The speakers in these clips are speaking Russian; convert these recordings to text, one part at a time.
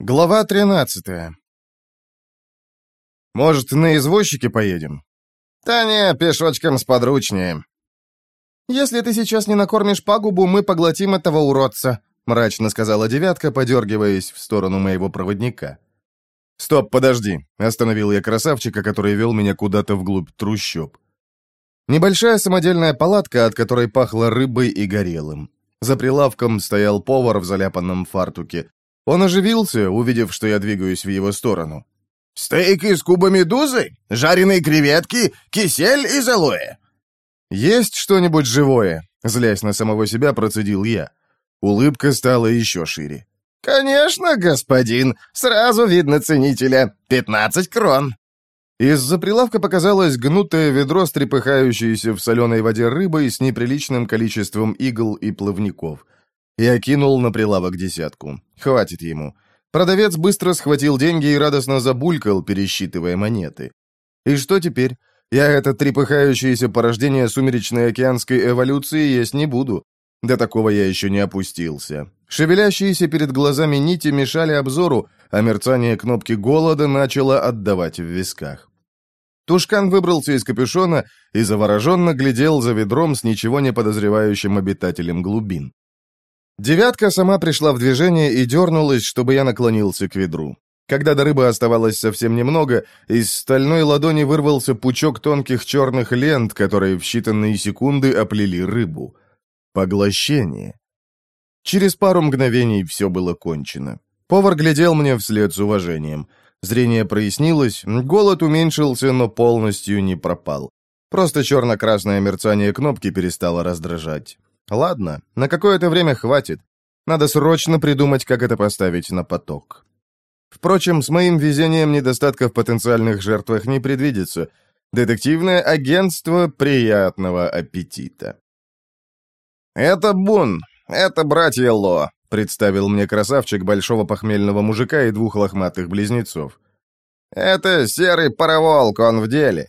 Глава 13 «Может, на извозчике поедем?» «Да не, пешочком сподручнее». «Если ты сейчас не накормишь пагубу, мы поглотим этого уродца», мрачно сказала девятка, подергиваясь в сторону моего проводника. «Стоп, подожди», — остановил я красавчика, который вел меня куда-то вглубь трущоб. Небольшая самодельная палатка, от которой пахло рыбой и горелым. За прилавком стоял повар в заляпанном фартуке. Он оживился, увидев, что я двигаюсь в его сторону. «Стейк из куба медузы? Жареные креветки? Кисель из алоэ?» «Есть что-нибудь живое?» Злясь на самого себя, процедил я. Улыбка стала еще шире. «Конечно, господин. Сразу видно ценителя. Пятнадцать крон». Из-за прилавка показалось гнутое ведро с в соленой воде рыбой с неприличным количеством игл и плавников. Я кинул на прилавок десятку. Хватит ему. Продавец быстро схватил деньги и радостно забулькал, пересчитывая монеты. И что теперь? Я это трепыхающееся порождение сумеречной океанской эволюции есть не буду. До такого я еще не опустился. Шевелящиеся перед глазами нити мешали обзору, а мерцание кнопки голода начало отдавать в висках. Тушкан выбрался из капюшона и завороженно глядел за ведром с ничего не подозревающим обитателем глубин. Девятка сама пришла в движение и дернулась, чтобы я наклонился к ведру. Когда до рыбы оставалось совсем немного, из стальной ладони вырвался пучок тонких черных лент, которые в считанные секунды оплели рыбу. Поглощение. Через пару мгновений все было кончено. Повар глядел мне вслед с уважением. Зрение прояснилось, голод уменьшился, но полностью не пропал. Просто черно-красное мерцание кнопки перестало раздражать. Ладно, на какое-то время хватит. Надо срочно придумать, как это поставить на поток. Впрочем, с моим везением недостатка в потенциальных жертвах не предвидится. Детективное агентство приятного аппетита. «Это Бун, это братья Ло», — представил мне красавчик большого похмельного мужика и двух лохматых близнецов. «Это серый пароволк, он в деле».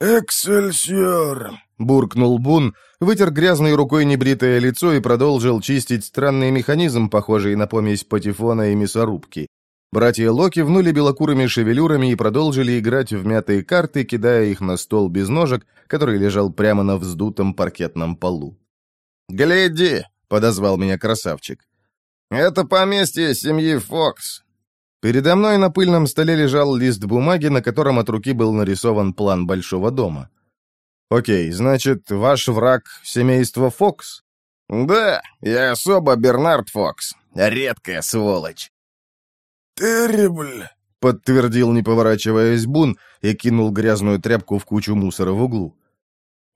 «Эксельсиор!» — буркнул Бун, вытер грязной рукой небритое лицо и продолжил чистить странный механизм, похожий на помесь патефона и мясорубки. Братья Ло кивнули белокурыми шевелюрами и продолжили играть в мятые карты, кидая их на стол без ножек, который лежал прямо на вздутом паркетном полу. «Гляди!» — подозвал меня красавчик. «Это поместье семьи Фокс». Передо мной на пыльном столе лежал лист бумаги, на котором от руки был нарисован план большого дома. «Окей, значит, ваш враг — семейство Фокс?» «Да, я особо Бернард Фокс. Редкая сволочь». «Террибль», — подтвердил, не поворачиваясь Бун, и кинул грязную тряпку в кучу мусора в углу.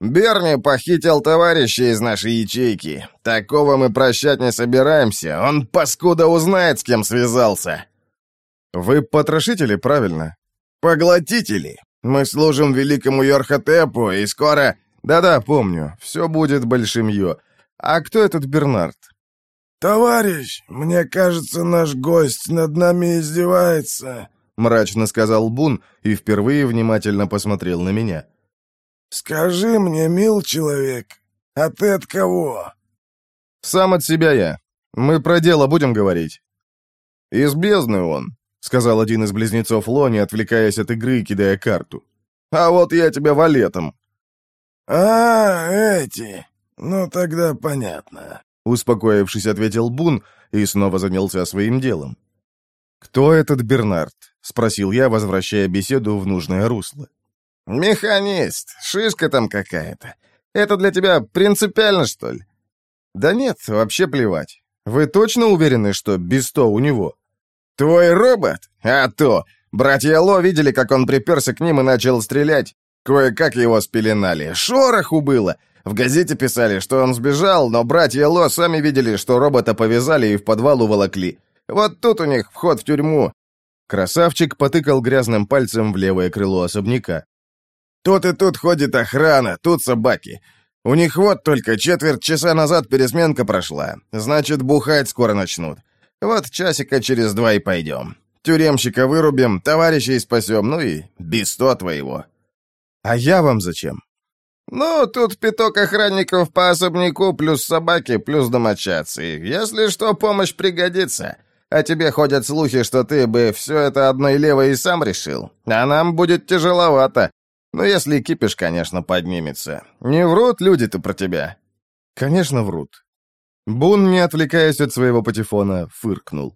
«Берни похитил товарища из нашей ячейки. Такого мы прощать не собираемся. Он, паскуда, узнает, с кем связался». «Вы потрошители, правильно?» «Поглотители. Мы служим великому Йорхотепу, и скоро...» «Да-да, помню. Все будет большим Йо. А кто этот Бернард?» «Товарищ, мне кажется, наш гость над нами издевается», — мрачно сказал Бун и впервые внимательно посмотрел на меня. «Скажи мне, мил человек, а ты от кого?» «Сам от себя я. Мы про дело будем говорить». «Из бездны он», — сказал один из близнецов Лони, отвлекаясь от игры и кидая карту. «А вот я тебя валетом». «А, эти. Ну, тогда понятно». Успокоившись, ответил Бун и снова занялся своим делом. «Кто этот Бернард?» — спросил я, возвращая беседу в нужное русло. «Механист. Шишка там какая-то. Это для тебя принципиально, что ли?» «Да нет, вообще плевать. Вы точно уверены, что Бесто у него?» «Твой робот? А то! Братья Ло видели, как он приперся к ним и начал стрелять. Кое-как его спеленали. Шороху было. В газете писали, что он сбежал, но братья Ло сами видели, что робота повязали и в подвал уволокли. Вот тут у них вход в тюрьму». Красавчик потыкал грязным пальцем в левое крыло особняка. «Тут и тут ходит охрана, тут собаки. У них вот только четверть часа назад пересменка прошла. Значит, бухать скоро начнут. Вот часика через два и пойдем. Тюремщика вырубим, товарищей спасем, ну и бесто твоего». «А я вам зачем?» «Ну, тут пяток охранников по особняку, плюс собаки, плюс домочадцы. Если что, помощь пригодится. А тебе ходят слухи, что ты бы все это одной левой и сам решил. А нам будет тяжеловато. Ну, если кипиш, конечно, поднимется. Не врут люди-то про тебя?» «Конечно врут». Бун, не отвлекаясь от своего патефона, фыркнул.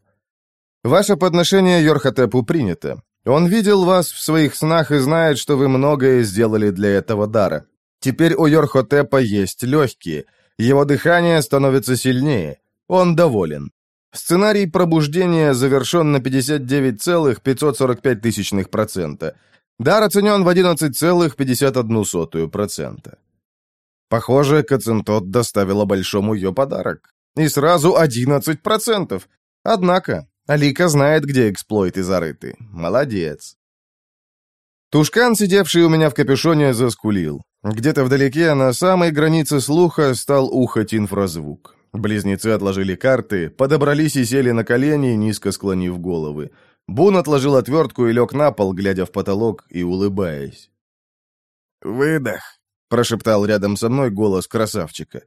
«Ваше подношение Йорхотепу принято. Он видел вас в своих снах и знает, что вы многое сделали для этого дара. Теперь у Йорхотепа есть легкие. Его дыхание становится сильнее. Он доволен. Сценарий пробуждения завершен на 59,545%. Дар оценен в 11,51%. Похоже, Кацинтот доставила Большому ее подарок. И сразу 11%. Однако, Алика знает, где эксплойты зарыты. Молодец. Тушкан, сидевший у меня в капюшоне, заскулил. Где-то вдалеке, на самой границе слуха, стал ухать инфразвук. Близнецы отложили карты, подобрались и сели на колени, низко склонив головы. Бун отложил отвертку и лег на пол, глядя в потолок и улыбаясь. «Выдох», — прошептал рядом со мной голос красавчика.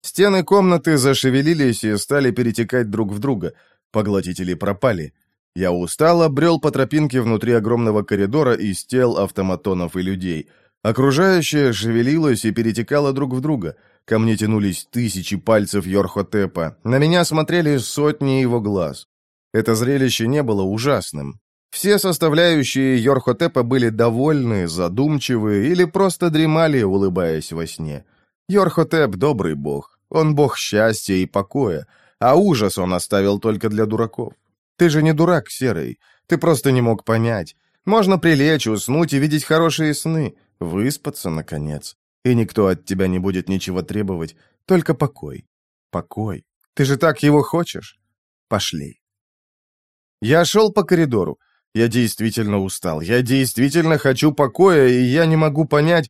Стены комнаты зашевелились и стали перетекать друг в друга. Поглотители пропали. Я устало брел по тропинке внутри огромного коридора из тел автоматонов и людей. Окружающее шевелилось и перетекало друг в друга. Ко мне тянулись тысячи пальцев Йорхотепа. На меня смотрели сотни его глаз. Это зрелище не было ужасным. Все составляющие Йорхотепа были довольны, задумчивы или просто дремали, улыбаясь во сне. Йорхотеп — добрый бог. Он бог счастья и покоя. А ужас он оставил только для дураков. Ты же не дурак, Серый. Ты просто не мог понять. Можно прилечь, уснуть и видеть хорошие сны. Выспаться, наконец. И никто от тебя не будет ничего требовать. Только покой. Покой. Ты же так его хочешь? Пошли. Я шел по коридору. Я действительно устал. Я действительно хочу покоя, и я не могу понять...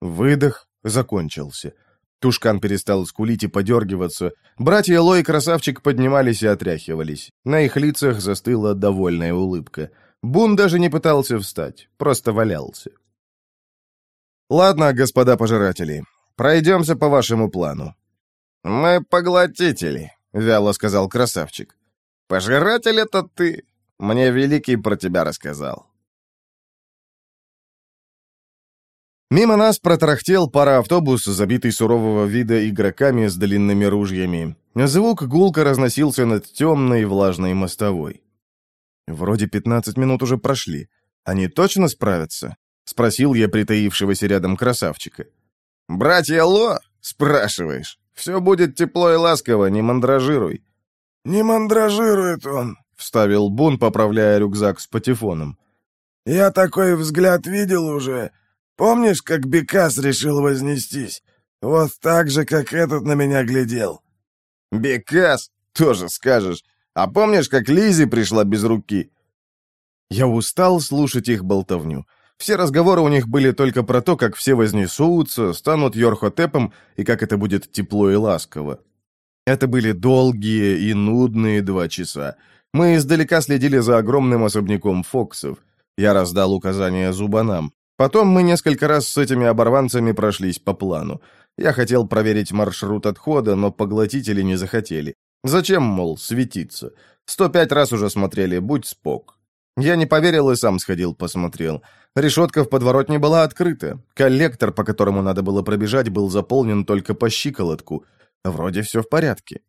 Выдох закончился. Тушкан перестал скулить и подергиваться. Братья Ло и Красавчик поднимались и отряхивались. На их лицах застыла довольная улыбка. Бун даже не пытался встать, просто валялся. «Ладно, господа пожиратели, пройдемся по вашему плану». «Мы поглотители», — вяло сказал Красавчик. «Пожиратель это ты. Мне Великий про тебя рассказал». Мимо нас протарахтел пароавтобус, забитый сурового вида игроками с длинными ружьями. Звук гулко разносился над темной влажной мостовой. Вроде пятнадцать минут уже прошли. Они точно справятся? Спросил я притаившегося рядом красавчика. «Братья Ло?» — спрашиваешь. «Все будет тепло и ласково, не мандражируй». «Не мандражирует он», — вставил Бун, поправляя рюкзак с патефоном. «Я такой взгляд видел уже. Помнишь, как Бекас решил вознестись? Вот так же, как этот на меня глядел». «Бекас? Тоже скажешь. А помнишь, как Лизи пришла без руки?» Я устал слушать их болтовню. Все разговоры у них были только про то, как все вознесутся, станут Йорхотепом и как это будет тепло и ласково. Это были долгие и нудные два часа. Мы издалека следили за огромным особняком Фоксов. Я раздал указания зубанам. Потом мы несколько раз с этими оборванцами прошлись по плану. Я хотел проверить маршрут отхода, но поглотители не захотели. Зачем, мол, светиться? Сто пять раз уже смотрели, будь спок. Я не поверил и сам сходил посмотрел. Решетка в подворотне была открыта. Коллектор, по которому надо было пробежать, был заполнен только по щиколотку. Вроде все в порядке.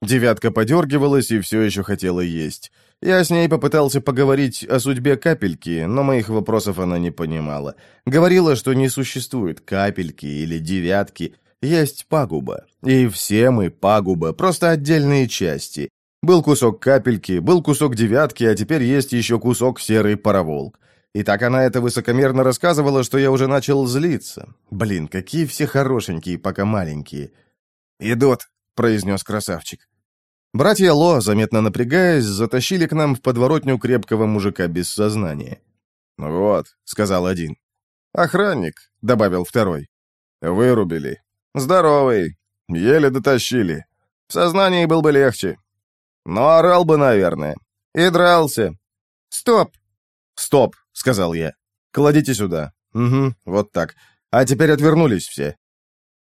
Девятка подергивалась и все еще хотела есть. Я с ней попытался поговорить о судьбе капельки, но моих вопросов она не понимала. Говорила, что не существует капельки или девятки, есть пагуба. И все мы пагуба, просто отдельные части. Был кусок капельки, был кусок девятки, а теперь есть еще кусок серый пароволк. И так она это высокомерно рассказывала, что я уже начал злиться. Блин, какие все хорошенькие, пока маленькие. «Идут», — произнес красавчик. Братья Ло, заметно напрягаясь, затащили к нам в подворотню крепкого мужика без сознания. «Вот», — сказал один. «Охранник», — добавил второй. «Вырубили. Здоровый. Еле дотащили. В сознании был бы легче. Но орал бы, наверное. И дрался. Стоп!» «Стоп», — сказал я. «Кладите сюда». «Угу, вот так. А теперь отвернулись все».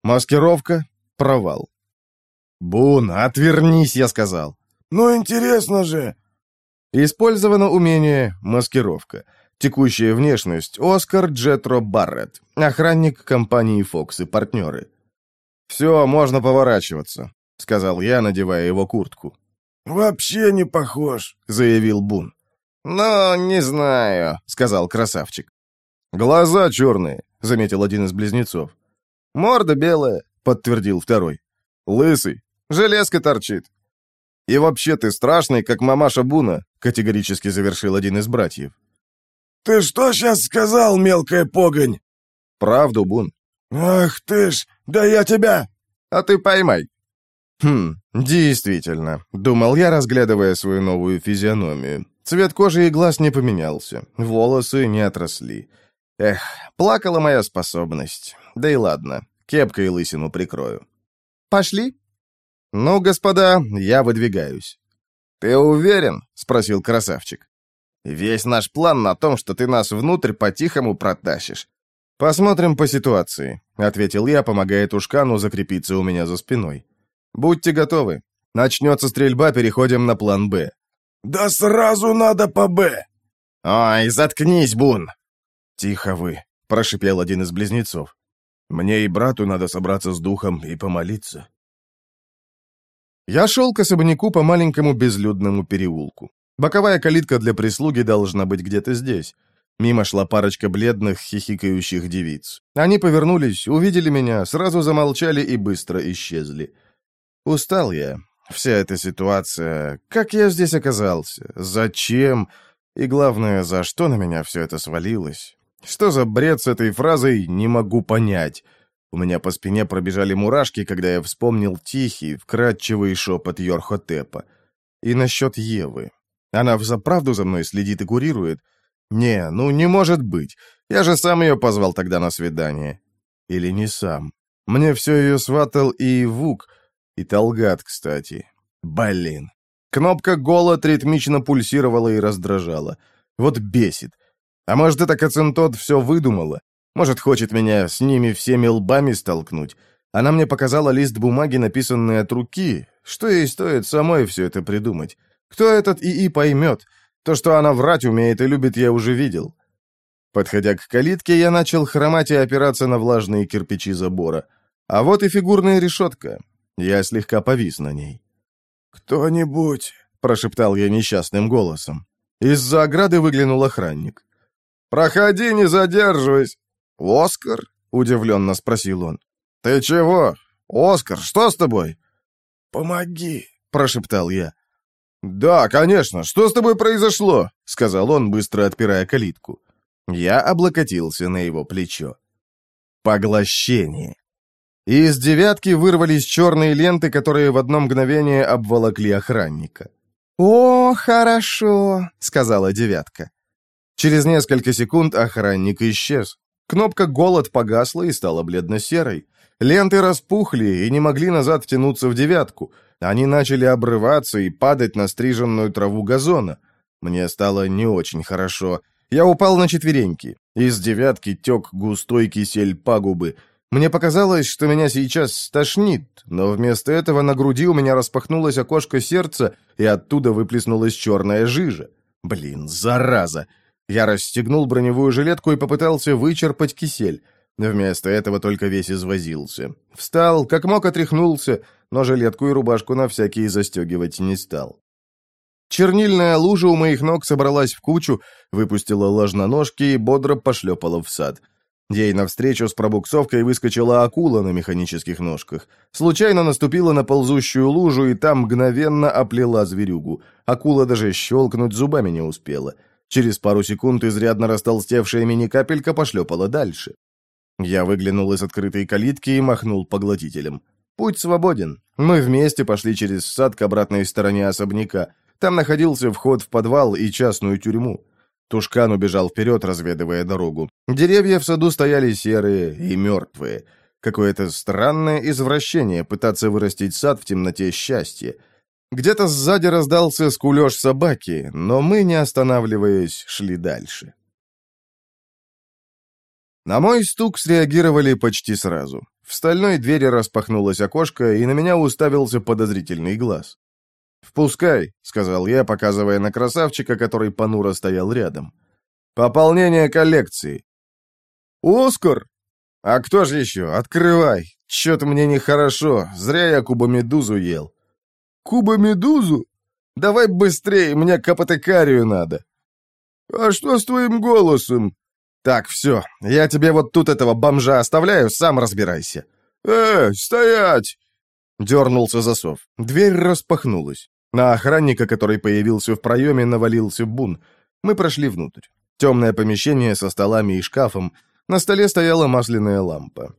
Маскировка — провал. «Бун, отвернись!» — я сказал. Ну, интересно же!» Использовано умение «Маскировка». Текущая внешность – Оскар Джетро Барретт, охранник компании «Фокс» и партнеры. «Все, можно поворачиваться», — сказал я, надевая его куртку. «Вообще не похож», — заявил Бун. «Ну, не знаю», — сказал красавчик. «Глаза черные», — заметил один из близнецов. «Морда белая», — подтвердил второй. «Лысый. Железка торчит». «И вообще ты страшный, как мамаша Буна», — категорически завершил один из братьев. «Ты что сейчас сказал, мелкая погонь?» «Правду, Бун». «Ах ты ж, да я тебя...» «А ты поймай». «Хм, действительно», — думал я, разглядывая свою новую физиономию. Цвет кожи и глаз не поменялся, волосы не отросли. Эх, плакала моя способность. Да и ладно, кепкой лысину прикрою. «Пошли?» «Ну, господа, я выдвигаюсь». «Ты уверен?» — спросил красавчик. «Весь наш план на том, что ты нас внутрь по-тихому протащишь». «Посмотрим по ситуации», — ответил я, помогая Тушкану закрепиться у меня за спиной. «Будьте готовы. Начнется стрельба, переходим на план «Б». «Да сразу надо по «Б». «Ой, заткнись, Бун!» «Тихо вы», — прошипел один из близнецов. «Мне и брату надо собраться с духом и помолиться». Я шел к особняку по маленькому безлюдному переулку. Боковая калитка для прислуги должна быть где-то здесь. Мимо шла парочка бледных, хихикающих девиц. Они повернулись, увидели меня, сразу замолчали и быстро исчезли. Устал я. Вся эта ситуация. Как я здесь оказался? Зачем? И главное, за что на меня все это свалилось? Что за бред с этой фразой, не могу понять. У меня по спине пробежали мурашки, когда я вспомнил тихий, вкрадчивый шепот Йорхотепа. И насчет Евы. Она взаправду за мной следит и курирует? Не, ну не может быть. Я же сам ее позвал тогда на свидание. Или не сам. Мне все ее сватал и Вук, и Талгат, кстати. Блин. Кнопка «Голод» ритмично пульсировала и раздражала. Вот бесит. А может, это Кацинтот все выдумала? Может, хочет меня с ними всеми лбами столкнуть? Она мне показала лист бумаги, написанный от руки. Что ей стоит самой все это придумать? Кто этот ИИ поймет? То, что она врать умеет и любит, я уже видел. Подходя к калитке, я начал хромать и опираться на влажные кирпичи забора. А вот и фигурная решетка. Я слегка повис на ней. «Кто-нибудь», — прошептал я несчастным голосом. Из-за ограды выглянул охранник. «Проходи, не задерживайся». «Оскар?» — удивленно спросил он. «Ты чего? Оскар, что с тобой?» «Помоги», — прошептал я. «Да, конечно. Что с тобой произошло?» — сказал он, быстро отпирая калитку. Я облокотился на его плечо. Поглощение. Из девятки вырвались черные ленты, которые в одно мгновение обволокли охранника. «О, хорошо», — сказала девятка. Через несколько секунд охранник исчез. Кнопка «Голод» погасла и стала бледно-серой. Ленты распухли и не могли назад втянуться в девятку — они начали обрываться и падать на стриженную траву газона. Мне стало не очень хорошо. Я упал на четвереньки. Из девятки тек густой кисель пагубы. Мне показалось, что меня сейчас стошнит, но вместо этого на груди у меня распахнулось окошко сердца, и оттуда выплеснулась черная жижа. Блин, зараза! Я расстегнул броневую жилетку и попытался вычерпать кисель. Вместо этого только весь извозился. Встал, как мог отряхнулся, но жилетку и рубашку на всякие застегивать не стал. Чернильная лужа у моих ног собралась в кучу, выпустила ложноножки и бодро пошлепала в сад. Ей навстречу с пробуксовкой выскочила акула на механических ножках. Случайно наступила на ползущую лужу и там мгновенно оплела зверюгу. Акула даже щелкнуть зубами не успела. Через пару секунд изрядно растолстевшая мини-капелька пошлепала дальше. Я выглянул из открытой калитки и махнул поглотителем. Путь свободен. Мы вместе пошли через сад к обратной стороне особняка. Там находился вход в подвал и частную тюрьму. Тушкан убежал вперед, разведывая дорогу. Деревья в саду стояли серые и мертвые. Какое-то странное извращение пытаться вырастить сад в темноте счастья. Где-то сзади раздался скулеж собаки, но мы, не останавливаясь, шли дальше. На мой стук среагировали почти сразу. В стальной двери распахнулось окошко, и на меня уставился подозрительный глаз. «Впускай», — сказал я, показывая на красавчика, который понуро стоял рядом. «Пополнение коллекции». «Оскар!» «А кто же еще? Открывай! Чё-то мне нехорошо, зря я куба-медузу ел». «Куба-медузу? Давай быстрее, мне к надо». «А что с твоим голосом?» «Так, все, я тебе вот тут этого бомжа оставляю, сам разбирайся». «Эй, стоять!» Дернулся засов. Дверь распахнулась. На охранника, который появился в проеме, навалился бун. Мы прошли внутрь. Темное помещение со столами и шкафом. На столе стояла масляная лампа.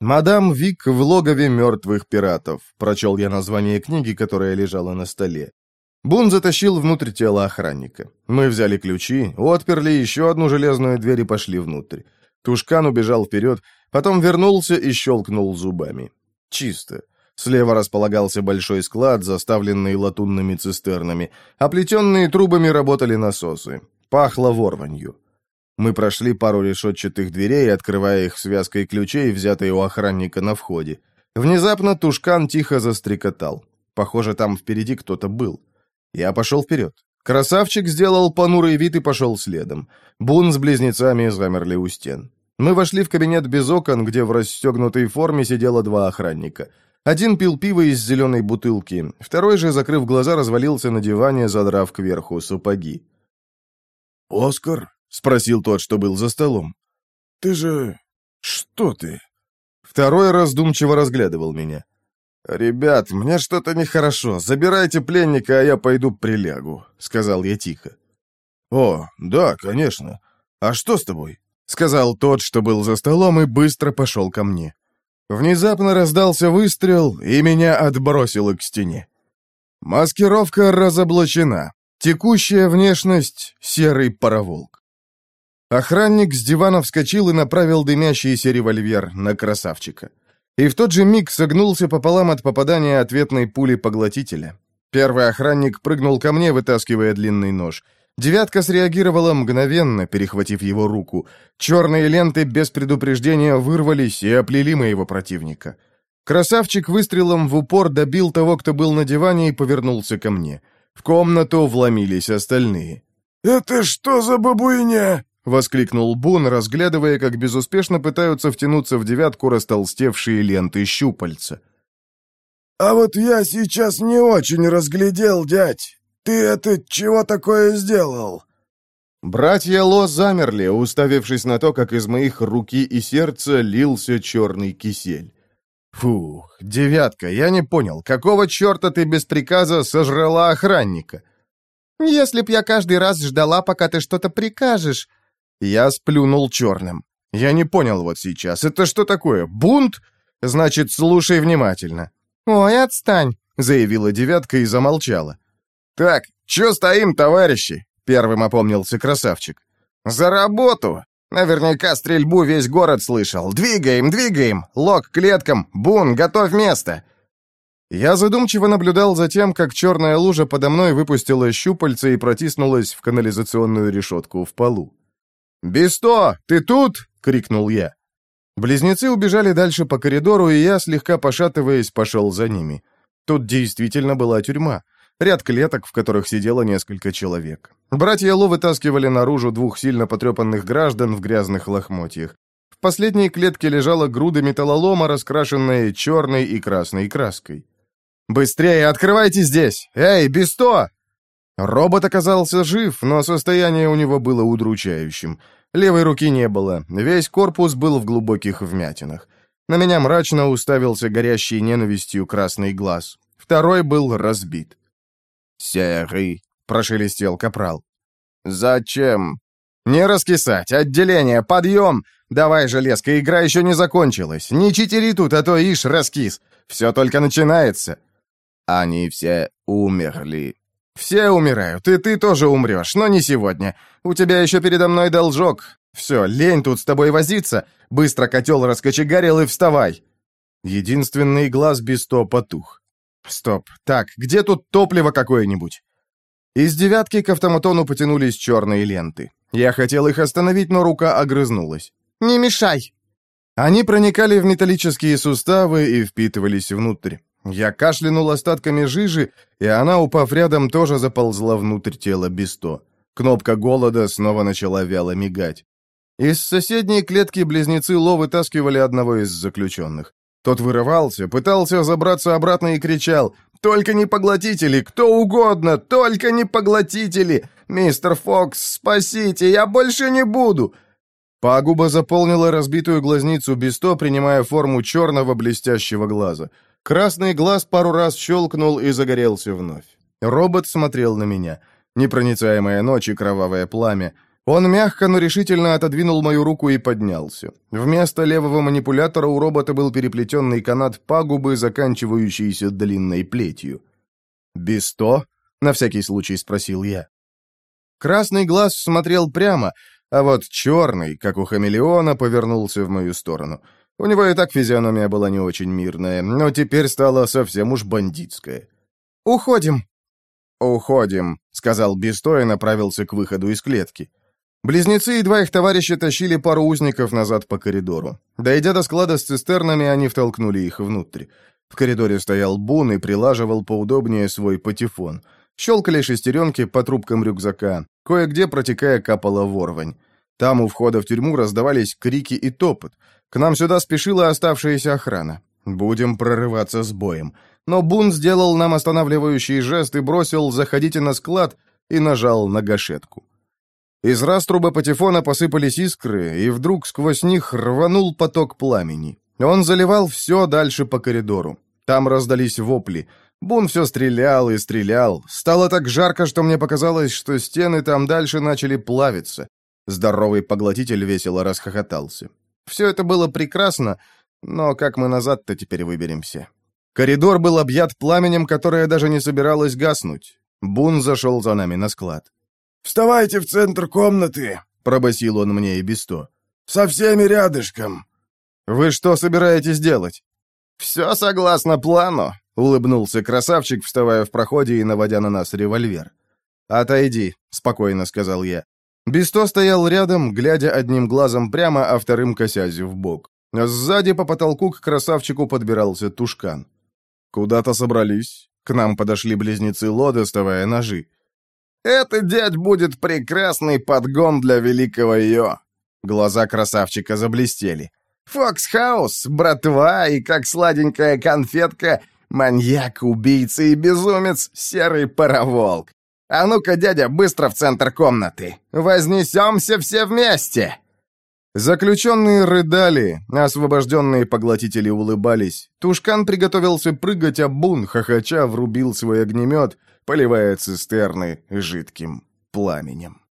«Мадам Вик в логове мертвых пиратов», — прочел я название книги, которая лежала на столе. Бун затащил внутрь тело охранника. Мы взяли ключи, отперли еще одну железную дверь и пошли внутрь. Тушкан убежал вперед, потом вернулся и щелкнул зубами. Чисто. Слева располагался большой склад, заставленный латунными цистернами. Оплетенные трубами работали насосы. Пахло ворванью. Мы прошли пару решетчатых дверей, открывая их связкой ключей, взятой у охранника на входе. Внезапно Тушкан тихо застрекотал. Похоже, там впереди кто-то был. Я пошел вперед. Красавчик сделал понурый вид и пошел следом. Бун с близнецами замерли у стен. Мы вошли в кабинет без окон, где в расстегнутой форме сидело два охранника — один пил пиво из зеленой бутылки, второй же, закрыв глаза, развалился на диване, задрав кверху сапоги. «Оскар?» — спросил тот, что был за столом. «Ты же... что ты?» Второй раздумчиво разглядывал меня. «Ребят, мне что-то нехорошо. Забирайте пленника, а я пойду прилягу», — сказал я тихо. «О, да, конечно. А что с тобой?» — сказал тот, что был за столом, и быстро пошел ко мне. Внезапно раздался выстрел, и меня отбросило к стене. Маскировка разоблачена. Текущая внешность — серый пароволк. Охранник с дивана вскочил и направил дымящийся револьвер на красавчика. И в тот же миг согнулся пополам от попадания ответной пули поглотителя. Первый охранник прыгнул ко мне, вытаскивая длинный нож — Девятка среагировала мгновенно, перехватив его руку. Черные ленты без предупреждения вырвались и оплели моего противника. Красавчик выстрелом в упор добил того, кто был на диване, и повернулся ко мне. В комнату вломились остальные. «Это что за бабуйня?» — воскликнул Бун, разглядывая, как безуспешно пытаются втянуться в девятку растолстевшие ленты щупальца. «А вот я сейчас не очень разглядел, дядь. «Ты это чего такое сделал?» Братья Ло замерли, уставившись на то, как из моих руки и сердца лился черный кисель. «Фух, девятка, я не понял, какого черта ты без приказа сожрала охранника?» «Если б я каждый раз ждала, пока ты что-то прикажешь...» Я сплюнул черным. «Я не понял вот сейчас. Это что такое, бунт? Значит, слушай внимательно». «Ой, отстань», — заявила девятка и замолчала. «Так, чё стоим, товарищи?» — первым опомнился красавчик. «За работу! Наверняка стрельбу весь город слышал. Двигаем, двигаем! Лок клеткам! Бун, готовь место!» Я задумчиво наблюдал за тем, как черная лужа подо мной выпустила щупальца и протиснулась в канализационную решетку в полу. «Бесто, ты тут?» — крикнул я. Близнецы убежали дальше по коридору, и я, слегка пошатываясь, пошел за ними. Тут действительно была тюрьма. Ряд клеток, в которых сидело несколько человек. Братья Ло вытаскивали наружу двух сильно потрепанных граждан в грязных лохмотьях. В последней клетке лежала груда металлолома, раскрашенная черной и красной краской. «Быстрее, открывайте здесь! Эй, Бесто!» Робот оказался жив, но состояние у него было удручающим. Левой руки не было, весь корпус был в глубоких вмятинах. На меня мрачно уставился горящий ненавистью красный глаз. Второй был разбит. «Серый», — прошелестел капрал. «Зачем?» «Не раскисать! Отделение! Подъем! Давай, железка, игра еще не закончилась! Не читери тут, а то ишь раскис! Все только начинается!» «Они все умерли». «Все умирают, и ты тоже умрешь, но не сегодня. У тебя еще передо мной должок. Все, лень тут с тобой возиться. Быстро котел раскочегарил и вставай!» Единственный глаз без то потух. Стоп. Так, где тут топливо какое-нибудь? Из девятки к автоматону потянулись черные ленты. Я хотел их остановить, но рука огрызнулась. «Не мешай!» Они проникали в металлические суставы и впитывались внутрь. Я кашлянул остатками жижи, и она, упав рядом, тоже заползла внутрь тела Бесто. Кнопка голода снова начала вяло мигать. Из соседней клетки близнецы Ло вытаскивали одного из заключенных. Тот вырывался, пытался забраться обратно и кричал «Только не поглотители! Кто угодно! Только не поглотители! Мистер Фокс, спасите! Я больше не буду!» Пагуба заполнила разбитую глазницу Бесто, принимая форму черного блестящего глаза. Красный глаз пару раз щелкнул и загорелся вновь. Робот смотрел на меня. Непроницаемая ночь и кровавое пламя. Он мягко, но решительно отодвинул мою руку и поднялся. Вместо левого манипулятора у робота был переплетенный канат пагубы, заканчивающийся длинной плетью. «Бесто?» — на всякий случай спросил я. Красный глаз смотрел прямо, а вот черный, как у хамелеона, повернулся в мою сторону. У него и так физиономия была не очень мирная, но теперь стала совсем уж бандитская. «Уходим!» «Уходим», — сказал Бесто и направился к выходу из клетки. Близнецы и два их товарища тащили пару узников назад по коридору. Дойдя до склада с цистернами, они втолкнули их внутрь. В коридоре стоял Бун и прилаживал поудобнее свой патефон. Щелкали шестеренки по трубкам рюкзака. Кое-где, протекая, капала ворвань. Там у входа в тюрьму раздавались крики и топот. К нам сюда спешила оставшаяся охрана. Будем прорываться с боем. Но Бун сделал нам останавливающий жест и бросил «заходите на склад» и нажал на гашетку. Из раструба патефона посыпались искры, и вдруг сквозь них рванул поток пламени. Он заливал все дальше по коридору. Там раздались вопли. Бун все стрелял и стрелял. Стало так жарко, что мне показалось, что стены там дальше начали плавиться. Здоровый поглотитель весело расхохотался. Все это было прекрасно, но как мы назад-то теперь выберемся? Коридор был объят пламенем, которое даже не собиралось гаснуть. Бун зашел за нами на склад. «Вставайте в центр комнаты!» — пробасил он мне и без то. «Со всеми рядышком!» «Вы что собираетесь делать?» «Все согласно плану», — улыбнулся красавчик, вставая в проходе и наводя на нас револьвер. «Отойди», — спокойно сказал я. Бесто стоял рядом, глядя одним глазом прямо, а вторым косясь в бок. Сзади по потолку к красавчику подбирался тушкан. «Куда-то собрались?» К нам подошли близнецы Ло, доставая ножи. Это, дядь, будет прекрасный подгон для великого Йо. Глаза красавчика заблестели. Фоксхаус, братва и как сладенькая конфетка, маньяк, убийца и безумец, серый пароволк. А ну-ка, дядя, быстро в центр комнаты. Вознесемся все вместе. Заключенные рыдали, освобожденные поглотители улыбались. Тушкан приготовился прыгать, а Бун, хохоча, врубил свой огнемет, поливая цистерны жидким пламенем.